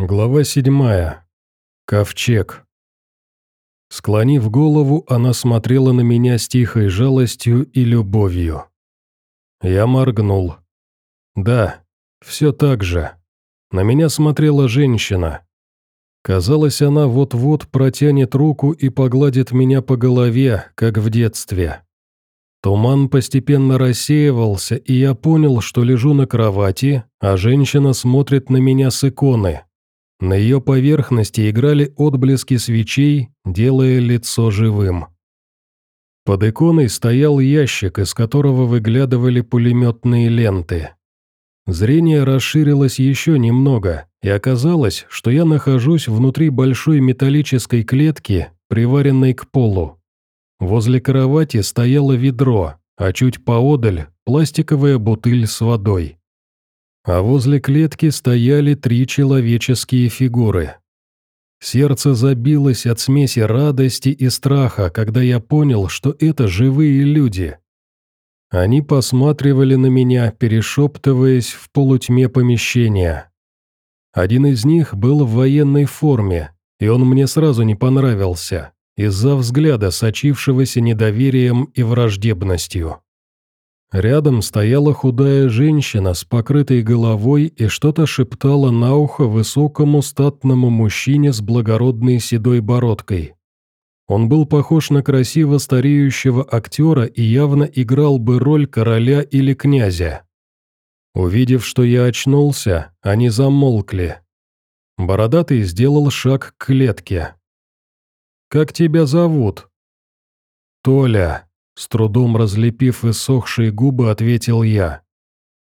Глава седьмая. Ковчег. Склонив голову, она смотрела на меня с тихой жалостью и любовью. Я моргнул. Да, все так же. На меня смотрела женщина. Казалось, она вот-вот протянет руку и погладит меня по голове, как в детстве. Туман постепенно рассеивался, и я понял, что лежу на кровати, а женщина смотрит на меня с иконы. На ее поверхности играли отблески свечей, делая лицо живым. Под иконой стоял ящик, из которого выглядывали пулеметные ленты. Зрение расширилось еще немного, и оказалось, что я нахожусь внутри большой металлической клетки, приваренной к полу. Возле кровати стояло ведро, а чуть поодаль – пластиковая бутыль с водой а возле клетки стояли три человеческие фигуры. Сердце забилось от смеси радости и страха, когда я понял, что это живые люди. Они посматривали на меня, перешептываясь в полутьме помещения. Один из них был в военной форме, и он мне сразу не понравился, из-за взгляда, сочившегося недоверием и враждебностью. Рядом стояла худая женщина с покрытой головой и что-то шептала на ухо высокому статному мужчине с благородной седой бородкой. Он был похож на красиво стареющего актера и явно играл бы роль короля или князя. Увидев, что я очнулся, они замолкли. Бородатый сделал шаг к клетке. «Как тебя зовут?» «Толя», с трудом разлепив иссохшие губы, ответил я.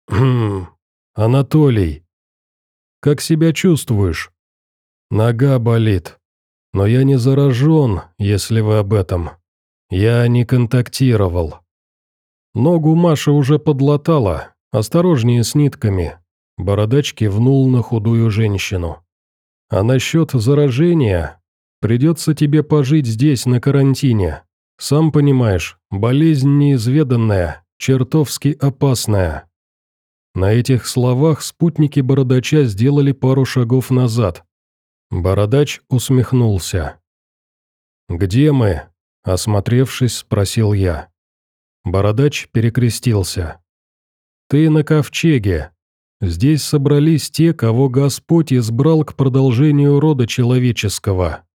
«Хм, Анатолий, как себя чувствуешь?» «Нога болит. Но я не заражен, если вы об этом. Я не контактировал. Ногу Маша уже подлатала. Осторожнее с нитками». Бородач кивнул на худую женщину. «А насчет заражения? Придется тебе пожить здесь, на карантине. Сам понимаешь, болезнь неизведанная, чертовски опасная». На этих словах спутники Бородача сделали пару шагов назад. Бородач усмехнулся. «Где мы?» – осмотревшись, спросил я. Бородач перекрестился. «Ты на ковчеге. Здесь собрались те, кого Господь избрал к продолжению рода человеческого.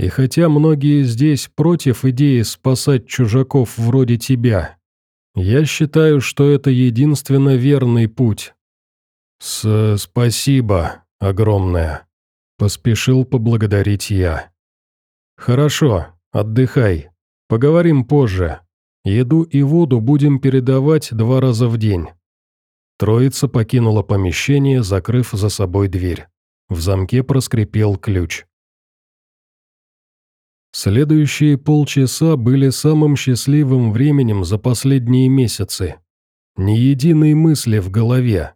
И хотя многие здесь против идеи спасать чужаков вроде тебя, я считаю, что это единственно верный путь. С спасибо огромное, поспешил поблагодарить я. Хорошо, отдыхай. Поговорим позже. Еду и воду будем передавать два раза в день. Троица покинула помещение, закрыв за собой дверь. В замке проскрипел ключ. Следующие полчаса были самым счастливым временем за последние месяцы. Ни единой мысли в голове.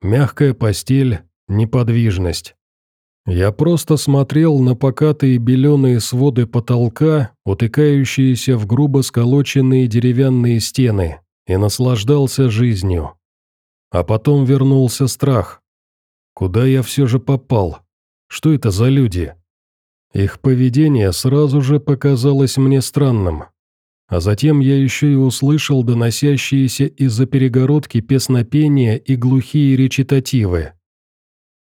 Мягкая постель, неподвижность. Я просто смотрел на покатые беленые своды потолка, утыкающиеся в грубо сколоченные деревянные стены, и наслаждался жизнью. А потом вернулся страх. Куда я все же попал? Что это за люди? Их поведение сразу же показалось мне странным. А затем я еще и услышал доносящиеся из-за перегородки песнопения и глухие речитативы.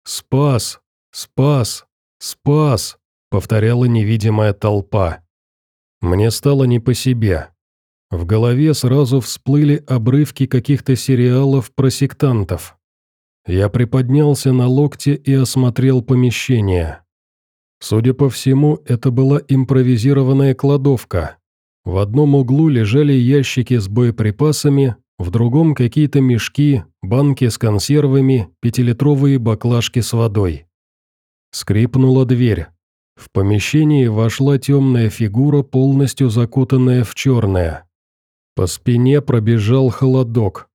«Спас! Спас! Спас!» — повторяла невидимая толпа. Мне стало не по себе. В голове сразу всплыли обрывки каких-то сериалов про сектантов. Я приподнялся на локте и осмотрел помещение. Судя по всему, это была импровизированная кладовка. В одном углу лежали ящики с боеприпасами, в другом какие-то мешки, банки с консервами, пятилитровые баклажки с водой. Скрипнула дверь. В помещении вошла темная фигура, полностью закутанная в черное. По спине пробежал холодок.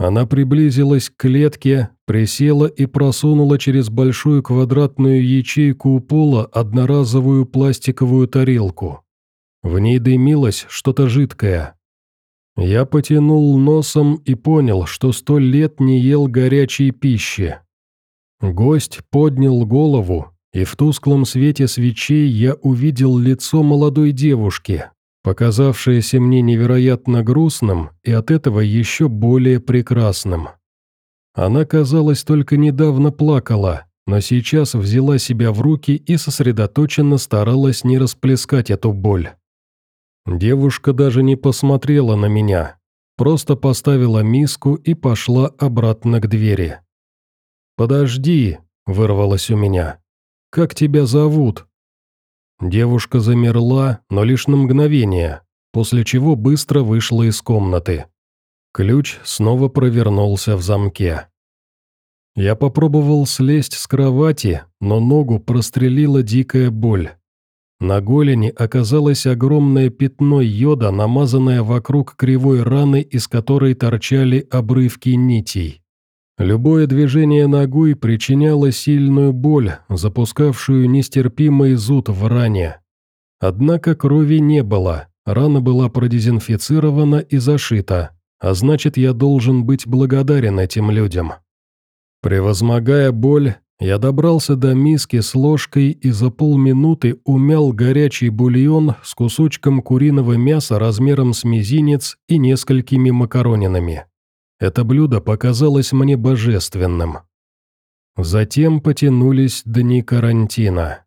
Она приблизилась к клетке, присела и просунула через большую квадратную ячейку у пола одноразовую пластиковую тарелку. В ней дымилось что-то жидкое. Я потянул носом и понял, что сто лет не ел горячей пищи. Гость поднял голову, и в тусклом свете свечей я увидел лицо молодой девушки, показавшееся мне невероятно грустным и от этого еще более прекрасным. Она, казалось, только недавно плакала, но сейчас взяла себя в руки и сосредоточенно старалась не расплескать эту боль. Девушка даже не посмотрела на меня, просто поставила миску и пошла обратно к двери. «Подожди», — вырвалось у меня. «Как тебя зовут?» Девушка замерла, но лишь на мгновение, после чего быстро вышла из комнаты. Ключ снова провернулся в замке. Я попробовал слезть с кровати, но ногу прострелила дикая боль. На голени оказалось огромное пятно йода, намазанное вокруг кривой раны, из которой торчали обрывки нитей. Любое движение ногой причиняло сильную боль, запускавшую нестерпимый зуд в ране. Однако крови не было, рана была продезинфицирована и зашита, а значит, я должен быть благодарен этим людям. Превозмогая боль, я добрался до миски с ложкой и за полминуты умял горячий бульон с кусочком куриного мяса размером с мизинец и несколькими макаронинами. Это блюдо показалось мне божественным. Затем потянулись дни карантина.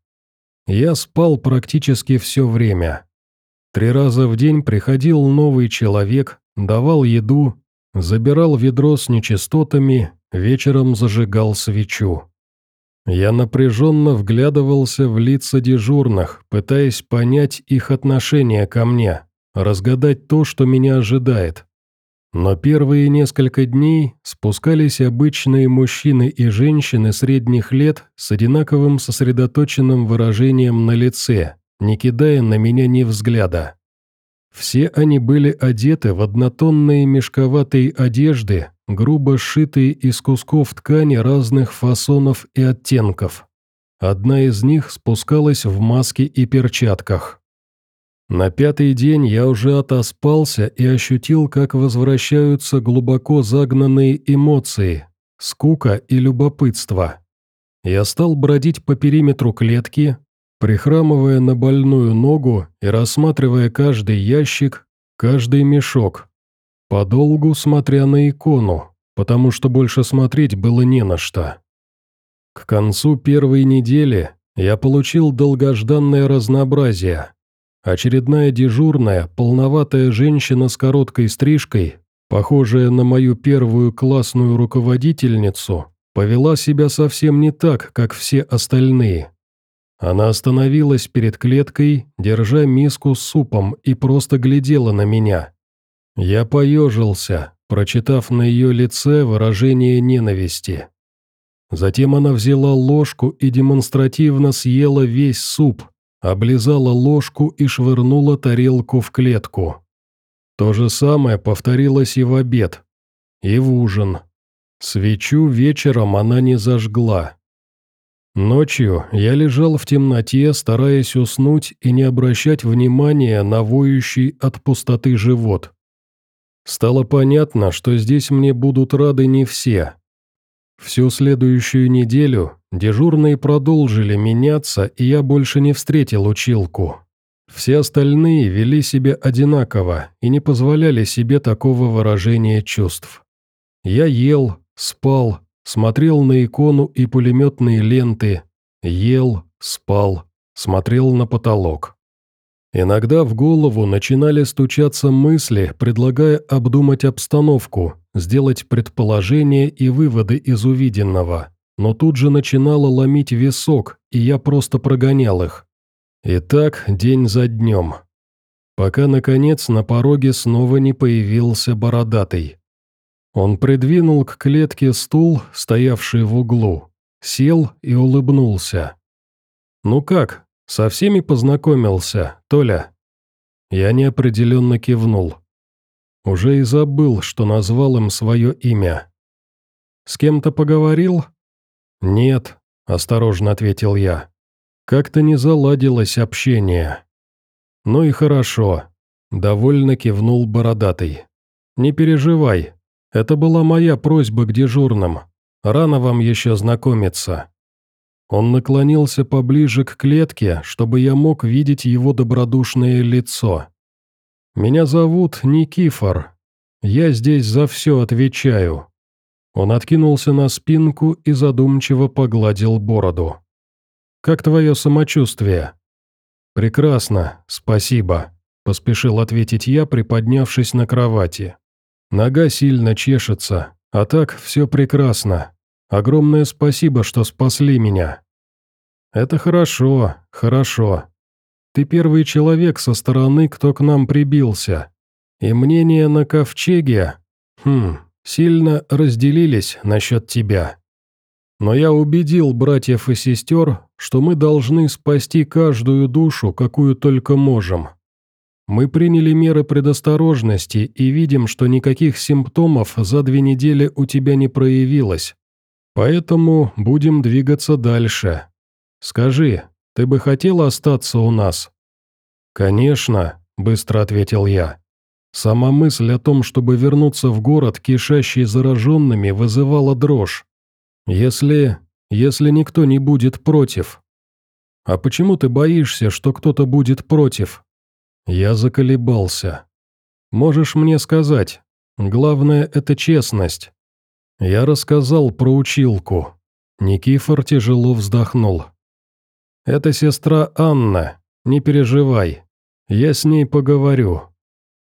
Я спал практически все время. Три раза в день приходил новый человек, давал еду, забирал ведро с нечистотами, вечером зажигал свечу. Я напряженно вглядывался в лица дежурных, пытаясь понять их отношение ко мне, разгадать то, что меня ожидает. Но первые несколько дней спускались обычные мужчины и женщины средних лет с одинаковым сосредоточенным выражением на лице, не кидая на меня ни взгляда. Все они были одеты в однотонные мешковатые одежды, грубо сшитые из кусков ткани разных фасонов и оттенков. Одна из них спускалась в маске и перчатках. На пятый день я уже отоспался и ощутил, как возвращаются глубоко загнанные эмоции, скука и любопытство. Я стал бродить по периметру клетки, прихрамывая на больную ногу и рассматривая каждый ящик, каждый мешок, подолгу смотря на икону, потому что больше смотреть было не на что. К концу первой недели я получил долгожданное разнообразие. Очередная дежурная, полноватая женщина с короткой стрижкой, похожая на мою первую классную руководительницу, повела себя совсем не так, как все остальные. Она остановилась перед клеткой, держа миску с супом и просто глядела на меня. Я поежился, прочитав на ее лице выражение ненависти. Затем она взяла ложку и демонстративно съела весь суп, облизала ложку и швырнула тарелку в клетку. То же самое повторилось и в обед, и в ужин. Свечу вечером она не зажгла. Ночью я лежал в темноте, стараясь уснуть и не обращать внимания на воющий от пустоты живот. Стало понятно, что здесь мне будут рады не все. Всю следующую неделю Дежурные продолжили меняться, и я больше не встретил училку. Все остальные вели себя одинаково и не позволяли себе такого выражения чувств. Я ел, спал, смотрел на икону и пулеметные ленты, ел, спал, смотрел на потолок. Иногда в голову начинали стучаться мысли, предлагая обдумать обстановку, сделать предположения и выводы из увиденного но тут же начинало ломить висок, и я просто прогонял их. И так день за днем. Пока, наконец, на пороге снова не появился бородатый. Он придвинул к клетке стул, стоявший в углу, сел и улыбнулся. «Ну как, со всеми познакомился, Толя?» Я неопределенно кивнул. Уже и забыл, что назвал им свое имя. «С кем-то поговорил?» «Нет», – осторожно ответил я. «Как-то не заладилось общение». «Ну и хорошо», – довольно кивнул бородатый. «Не переживай, это была моя просьба к дежурным. Рано вам еще знакомиться». Он наклонился поближе к клетке, чтобы я мог видеть его добродушное лицо. «Меня зовут Никифор. Я здесь за все отвечаю». Он откинулся на спинку и задумчиво погладил бороду. «Как твое самочувствие?» «Прекрасно, спасибо», – поспешил ответить я, приподнявшись на кровати. «Нога сильно чешется, а так все прекрасно. Огромное спасибо, что спасли меня». «Это хорошо, хорошо. Ты первый человек со стороны, кто к нам прибился. И мнения на ковчеге, хм, сильно разделились насчет тебя. Но я убедил братьев и сестер, что мы должны спасти каждую душу, какую только можем. Мы приняли меры предосторожности и видим, что никаких симптомов за две недели у тебя не проявилось. Поэтому будем двигаться дальше. Скажи, ты бы хотел остаться у нас?» «Конечно», – быстро ответил я. Сама мысль о том, чтобы вернуться в город, кишащий зараженными, вызывала дрожь. Если... если никто не будет против. А почему ты боишься, что кто-то будет против? Я заколебался. Можешь мне сказать. Главное – это честность. Я рассказал про училку. Никифор тяжело вздохнул. Это сестра Анна, не переживай. Я с ней поговорю.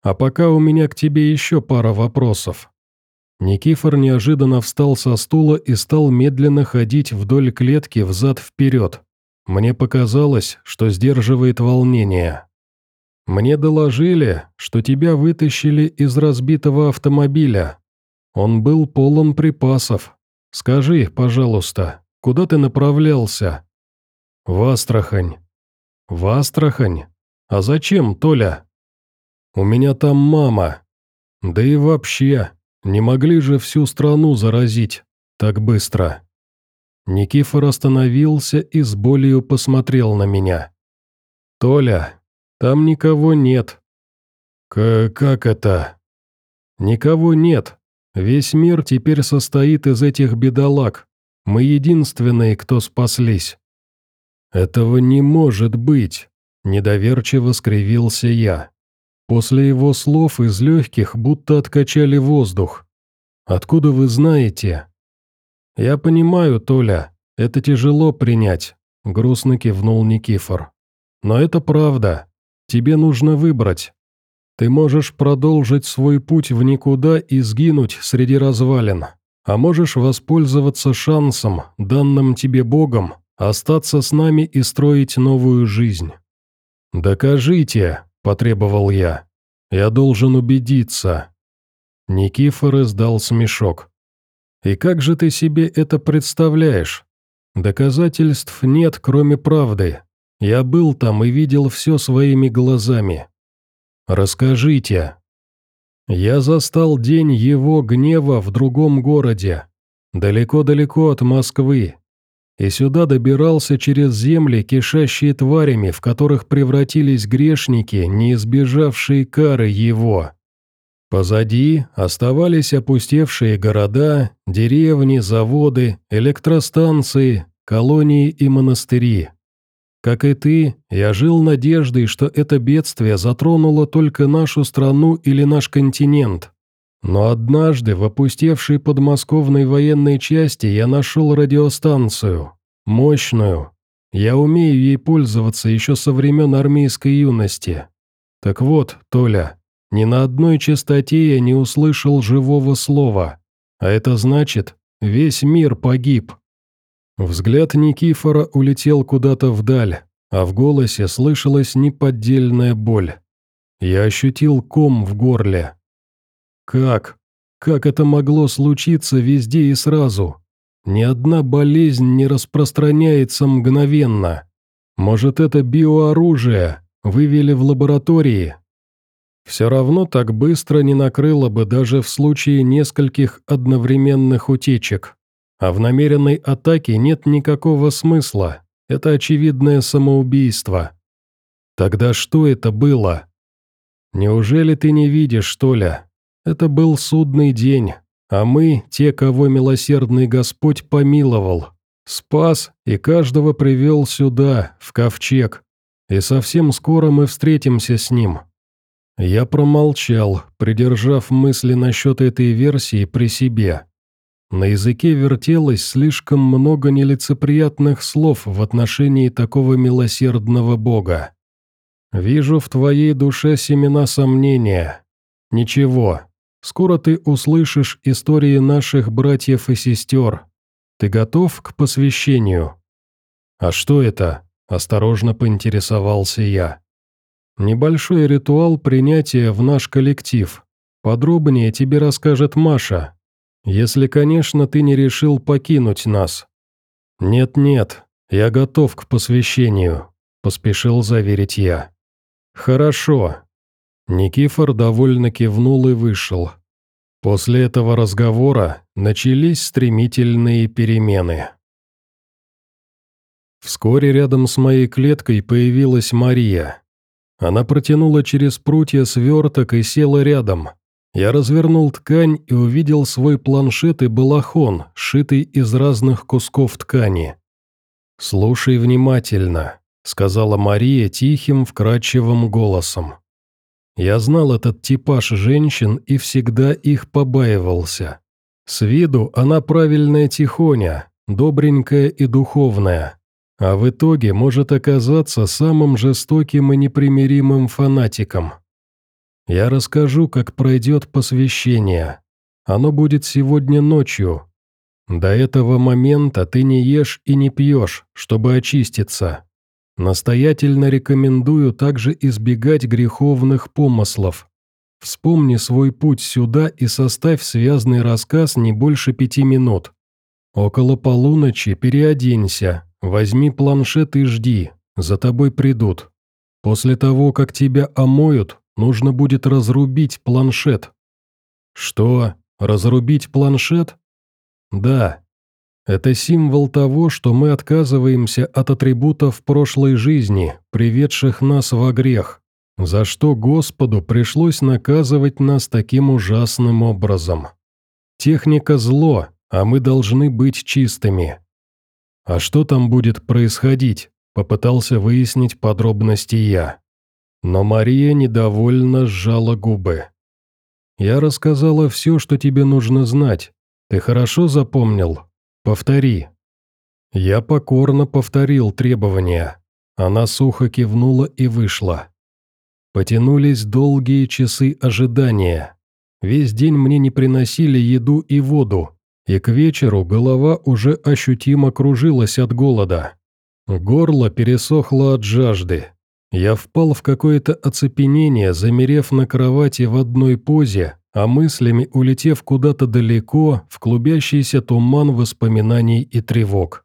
А пока у меня к тебе еще пара вопросов. Никифор неожиданно встал со стула и стал медленно ходить вдоль клетки взад-вперед. Мне показалось, что сдерживает волнение. «Мне доложили, что тебя вытащили из разбитого автомобиля. Он был полон припасов. Скажи, пожалуйста, куда ты направлялся?» «В Астрахань». «В Астрахань? А зачем, Толя?» «У меня там мама. Да и вообще, не могли же всю страну заразить так быстро?» Никифор остановился и с болью посмотрел на меня. «Толя, там никого нет». К «Как это?» «Никого нет. Весь мир теперь состоит из этих бедолаг. Мы единственные, кто спаслись». «Этого не может быть», – недоверчиво скривился я. После его слов из легких будто откачали воздух. «Откуда вы знаете?» «Я понимаю, Толя, это тяжело принять», — грустно кивнул Никифор. «Но это правда. Тебе нужно выбрать. Ты можешь продолжить свой путь в никуда и сгинуть среди развалин, а можешь воспользоваться шансом, данным тебе Богом, остаться с нами и строить новую жизнь». «Докажите», потребовал я. «Я должен убедиться». Никифор издал смешок. «И как же ты себе это представляешь? Доказательств нет, кроме правды. Я был там и видел все своими глазами. Расскажите». Я застал день его гнева в другом городе, далеко-далеко от Москвы, и сюда добирался через земли, кишащие тварями, в которых превратились грешники, не избежавшие кары его. Позади оставались опустевшие города, деревни, заводы, электростанции, колонии и монастыри. Как и ты, я жил надеждой, что это бедствие затронуло только нашу страну или наш континент. Но однажды в опустевшей подмосковной военной части я нашел радиостанцию. Мощную. Я умею ей пользоваться еще со времен армейской юности. Так вот, Толя, ни на одной частоте я не услышал живого слова. А это значит, весь мир погиб. Взгляд Никифора улетел куда-то вдаль, а в голосе слышалась неподдельная боль. Я ощутил ком в горле. Как? Как это могло случиться везде и сразу? Ни одна болезнь не распространяется мгновенно. Может, это биооружие вывели в лаборатории? Все равно так быстро не накрыло бы даже в случае нескольких одновременных утечек. А в намеренной атаке нет никакого смысла. Это очевидное самоубийство. Тогда что это было? Неужели ты не видишь, что ли? Это был судный день, а мы – те, кого милосердный Господь помиловал, спас и каждого привел сюда, в ковчег, и совсем скоро мы встретимся с ним». Я промолчал, придержав мысли насчет этой версии при себе. На языке вертелось слишком много нелицеприятных слов в отношении такого милосердного Бога. «Вижу в твоей душе семена сомнения. Ничего, скоро ты услышишь истории наших братьев и сестер. Ты готов к посвящению?» «А что это?» – осторожно поинтересовался я. «Небольшой ритуал принятия в наш коллектив. Подробнее тебе расскажет Маша, если, конечно, ты не решил покинуть нас». «Нет-нет, я готов к посвящению», – поспешил заверить я. «Хорошо». Никифор довольно кивнул и вышел. После этого разговора начались стремительные перемены. Вскоре рядом с моей клеткой появилась Мария. Она протянула через прутья сверток и села рядом. Я развернул ткань и увидел свой планшет и балахон, сшитый из разных кусков ткани. «Слушай внимательно», — сказала Мария тихим, вкрадчивым голосом. Я знал этот типаж женщин и всегда их побаивался. С виду она правильная тихоня, добренькая и духовная, а в итоге может оказаться самым жестоким и непримиримым фанатиком. Я расскажу, как пройдет посвящение. Оно будет сегодня ночью. До этого момента ты не ешь и не пьешь, чтобы очиститься. Настоятельно рекомендую также избегать греховных помыслов. Вспомни свой путь сюда и составь связный рассказ не больше пяти минут. Около полуночи переоденься, возьми планшет и жди, за тобой придут. После того, как тебя омоют, Нужно будет разрубить планшет». «Что? Разрубить планшет?» «Да. Это символ того, что мы отказываемся от атрибутов прошлой жизни, приведших нас во грех, за что Господу пришлось наказывать нас таким ужасным образом. Техника зло, а мы должны быть чистыми». «А что там будет происходить?» – попытался выяснить подробности я. Но Мария недовольно сжала губы. «Я рассказала все, что тебе нужно знать. Ты хорошо запомнил? Повтори». Я покорно повторил требования. Она сухо кивнула и вышла. Потянулись долгие часы ожидания. Весь день мне не приносили еду и воду, и к вечеру голова уже ощутимо кружилась от голода. Горло пересохло от жажды. Я впал в какое-то оцепенение, замерев на кровати в одной позе, а мыслями улетев куда-то далеко, в клубящийся туман воспоминаний и тревог.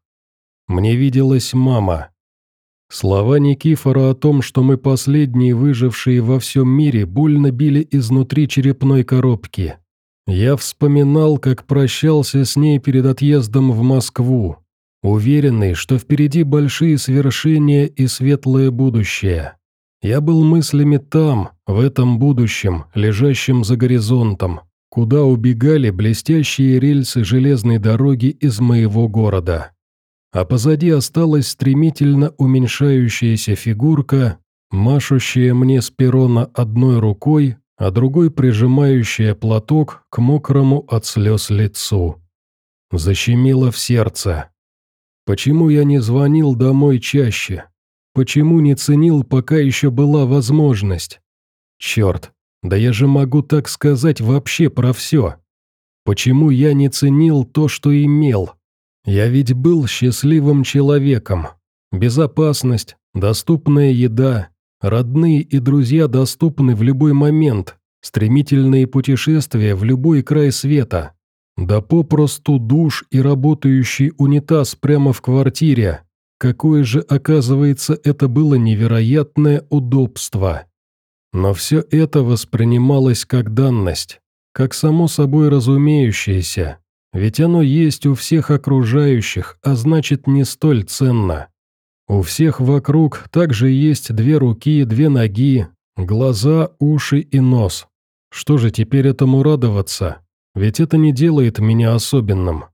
Мне виделась мама. Слова Никифора о том, что мы последние выжившие во всем мире, больно били изнутри черепной коробки. Я вспоминал, как прощался с ней перед отъездом в Москву, уверенный, что впереди большие свершения и светлое будущее. Я был мыслями там, в этом будущем, лежащем за горизонтом, куда убегали блестящие рельсы железной дороги из моего города. А позади осталась стремительно уменьшающаяся фигурка, машущая мне с перона одной рукой, а другой прижимающая платок к мокрому от слез лицу. Защемило в сердце. Почему я не звонил домой чаще? Почему не ценил, пока еще была возможность? Черт, да я же могу так сказать вообще про все. Почему я не ценил то, что имел? Я ведь был счастливым человеком. Безопасность, доступная еда, родные и друзья доступны в любой момент, стремительные путешествия в любой край света. Да попросту душ и работающий унитаз прямо в квартире. Какое же, оказывается, это было невероятное удобство. Но все это воспринималось как данность, как само собой разумеющееся, ведь оно есть у всех окружающих, а значит не столь ценно. У всех вокруг также есть две руки, две ноги, глаза, уши и нос. Что же теперь этому радоваться? ведь это не делает меня особенным.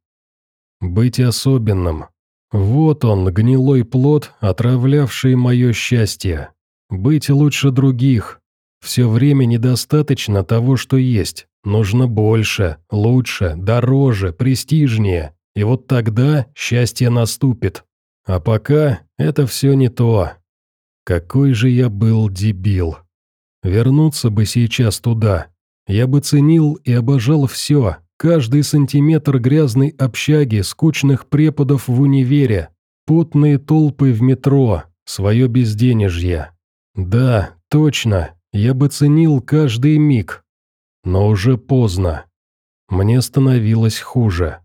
Быть особенным. Вот он, гнилой плод, отравлявший мое счастье. Быть лучше других. Все время недостаточно того, что есть. Нужно больше, лучше, дороже, престижнее. И вот тогда счастье наступит. А пока это все не то. Какой же я был дебил. Вернуться бы сейчас туда. Я бы ценил и обожал все, каждый сантиметр грязной общаги, скучных преподов в универе, потные толпы в метро, свое безденежье. Да, точно, я бы ценил каждый миг. Но уже поздно. Мне становилось хуже.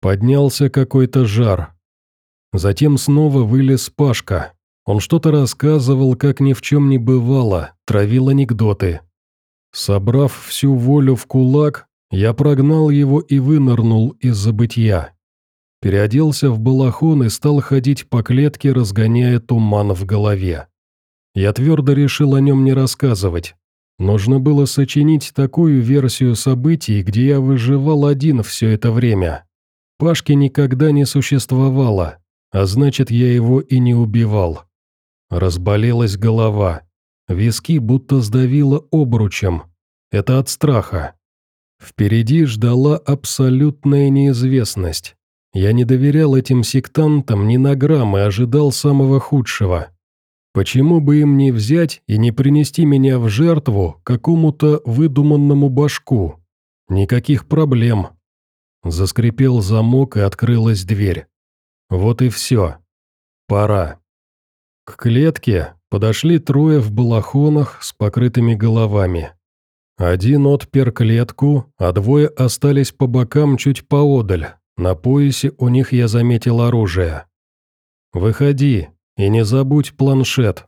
Поднялся какой-то жар. Затем снова вылез Пашка. Он что-то рассказывал, как ни в чем не бывало, травил анекдоты. Собрав всю волю в кулак, я прогнал его и вынырнул из забытья. Переоделся в балахон и стал ходить по клетке, разгоняя туман в голове. Я твердо решил о нем не рассказывать. Нужно было сочинить такую версию событий, где я выживал один все это время. Пашки никогда не существовало, а значит, я его и не убивал. Разболелась голова. Виски будто сдавило обручем. Это от страха. Впереди ждала абсолютная неизвестность. Я не доверял этим сектантам ни на грамм и ожидал самого худшего. Почему бы им не взять и не принести меня в жертву какому-то выдуманному башку? Никаких проблем. Заскрипел замок и открылась дверь. Вот и все. Пора. К клетке подошли трое в балахонах с покрытыми головами. Один отпер клетку, а двое остались по бокам чуть поодаль. На поясе у них я заметил оружие. «Выходи, и не забудь планшет».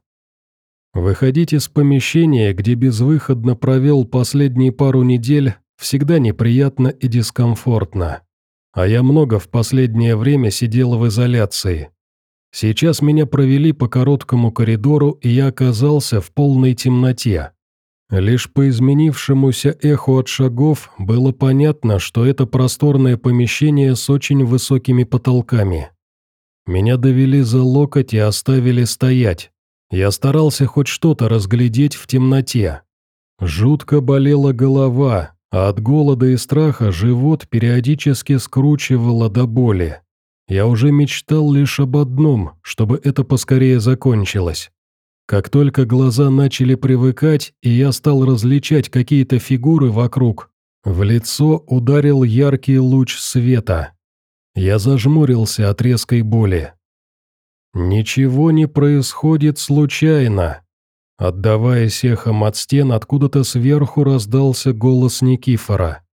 Выходить из помещения, где безвыходно провел последние пару недель, всегда неприятно и дискомфортно. А я много в последнее время сидел в изоляции. Сейчас меня провели по короткому коридору, и я оказался в полной темноте. Лишь по изменившемуся эху от шагов было понятно, что это просторное помещение с очень высокими потолками. Меня довели за локоть и оставили стоять. Я старался хоть что-то разглядеть в темноте. Жутко болела голова, а от голода и страха живот периодически скручивало до боли. Я уже мечтал лишь об одном, чтобы это поскорее закончилось. Как только глаза начали привыкать, и я стал различать какие-то фигуры вокруг, в лицо ударил яркий луч света. Я зажмурился от резкой боли. «Ничего не происходит случайно», Отдаваясь эхом от стен, откуда-то сверху раздался голос Никифора.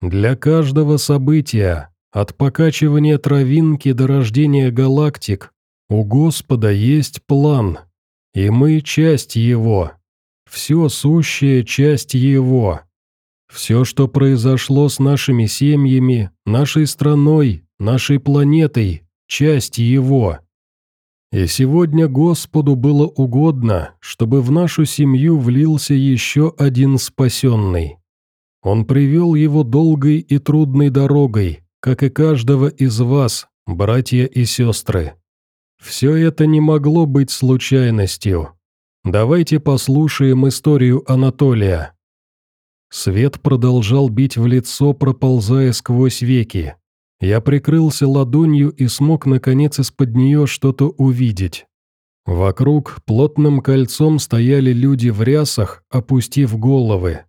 «Для каждого события, от покачивания травинки до рождения галактик, у Господа есть план, и мы часть Его. Все сущее часть Его. Все, что произошло с нашими семьями, нашей страной, нашей планетой, часть Его. И сегодня Господу было угодно, чтобы в нашу семью влился еще один спасенный. Он привел его долгой и трудной дорогой, как и каждого из вас, братья и сестры. Все это не могло быть случайностью. Давайте послушаем историю Анатолия. Свет продолжал бить в лицо, проползая сквозь веки. Я прикрылся ладонью и смог, наконец, из-под нее что-то увидеть. Вокруг плотным кольцом стояли люди в рясах, опустив головы.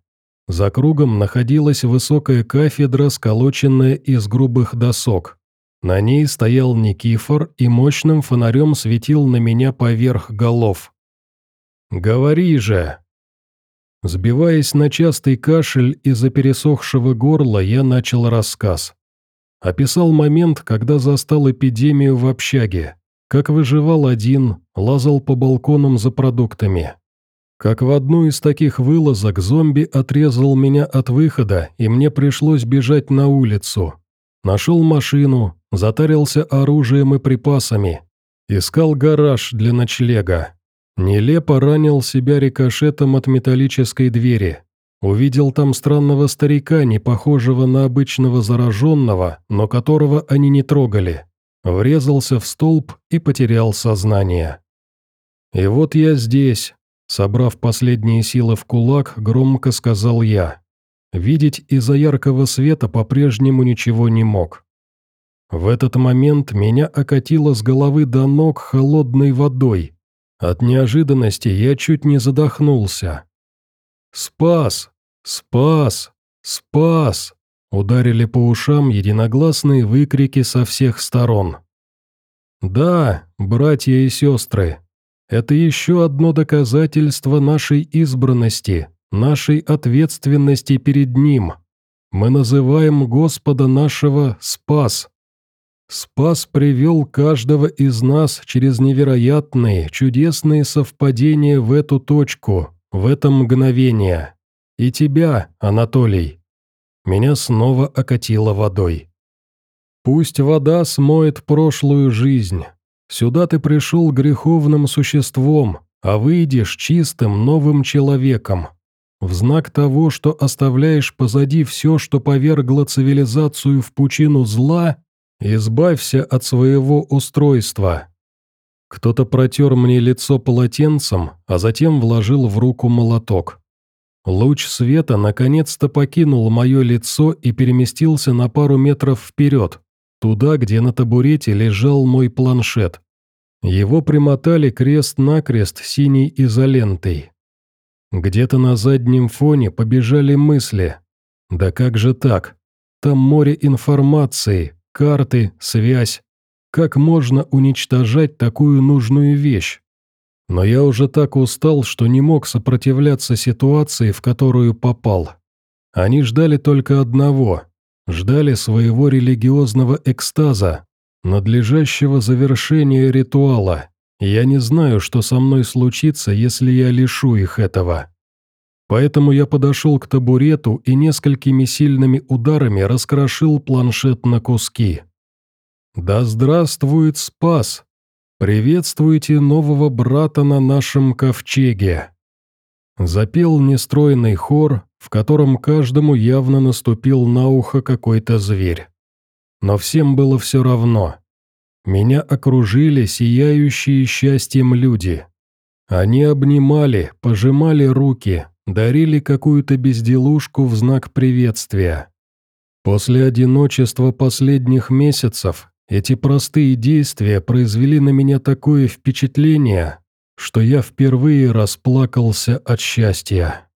За кругом находилась высокая кафедра, сколоченная из грубых досок. На ней стоял Никифор и мощным фонарем светил на меня поверх голов. «Говори же!» Сбиваясь на частый кашель из-за пересохшего горла, я начал рассказ. Описал момент, когда застал эпидемию в общаге. Как выживал один, лазал по балконам за продуктами. Как в одну из таких вылазок зомби отрезал меня от выхода, и мне пришлось бежать на улицу. Нашел машину, затарился оружием и припасами. Искал гараж для ночлега. Нелепо ранил себя рикошетом от металлической двери. Увидел там странного старика, не похожего на обычного зараженного, но которого они не трогали. Врезался в столб и потерял сознание. И вот я здесь, собрав последние силы в кулак, громко сказал я. Видеть из-за яркого света по-прежнему ничего не мог. В этот момент меня окатило с головы до ног холодной водой. От неожиданности я чуть не задохнулся. «Спас! Спас! Спас!» Ударили по ушам единогласные выкрики со всех сторон. «Да, братья и сестры, это еще одно доказательство нашей избранности, нашей ответственности перед Ним. Мы называем Господа нашего Спас. Спас привел каждого из нас через невероятные, чудесные совпадения в эту точку, в это мгновение. И тебя, Анатолий. Меня снова окатило водой. Пусть вода смоет прошлую жизнь. Сюда ты пришел греховным существом, а выйдешь чистым новым человеком. В знак того, что оставляешь позади все, что повергло цивилизацию в пучину зла, избавься от своего устройства. Кто-то протер мне лицо полотенцем, а затем вложил в руку молоток. Луч света наконец-то покинул мое лицо и переместился на пару метров вперед, туда, где на табурете лежал мой планшет. Его примотали крест-накрест синей изолентой. Где-то на заднем фоне побежали мысли. Да как же так? Там море информации, карты, связь. Как можно уничтожать такую нужную вещь? Но я уже так устал, что не мог сопротивляться ситуации, в которую попал. Они ждали только одного. Ждали своего религиозного экстаза, надлежащего завершения ритуала. Я не знаю, что со мной случится, если я лишу их этого. Поэтому я подошел к табурету и несколькими сильными ударами раскрошил планшет на куски. «Да здравствует Спас! Приветствуйте нового брата на нашем ковчеге!» Запел нестройный хор, в котором каждому явно наступил на ухо какой-то зверь. Но всем было все равно. Меня окружили сияющие счастьем люди. Они обнимали, пожимали руки, дарили какую-то безделушку в знак приветствия. После одиночества последних месяцев эти простые действия произвели на меня такое впечатление, что я впервые расплакался от счастья.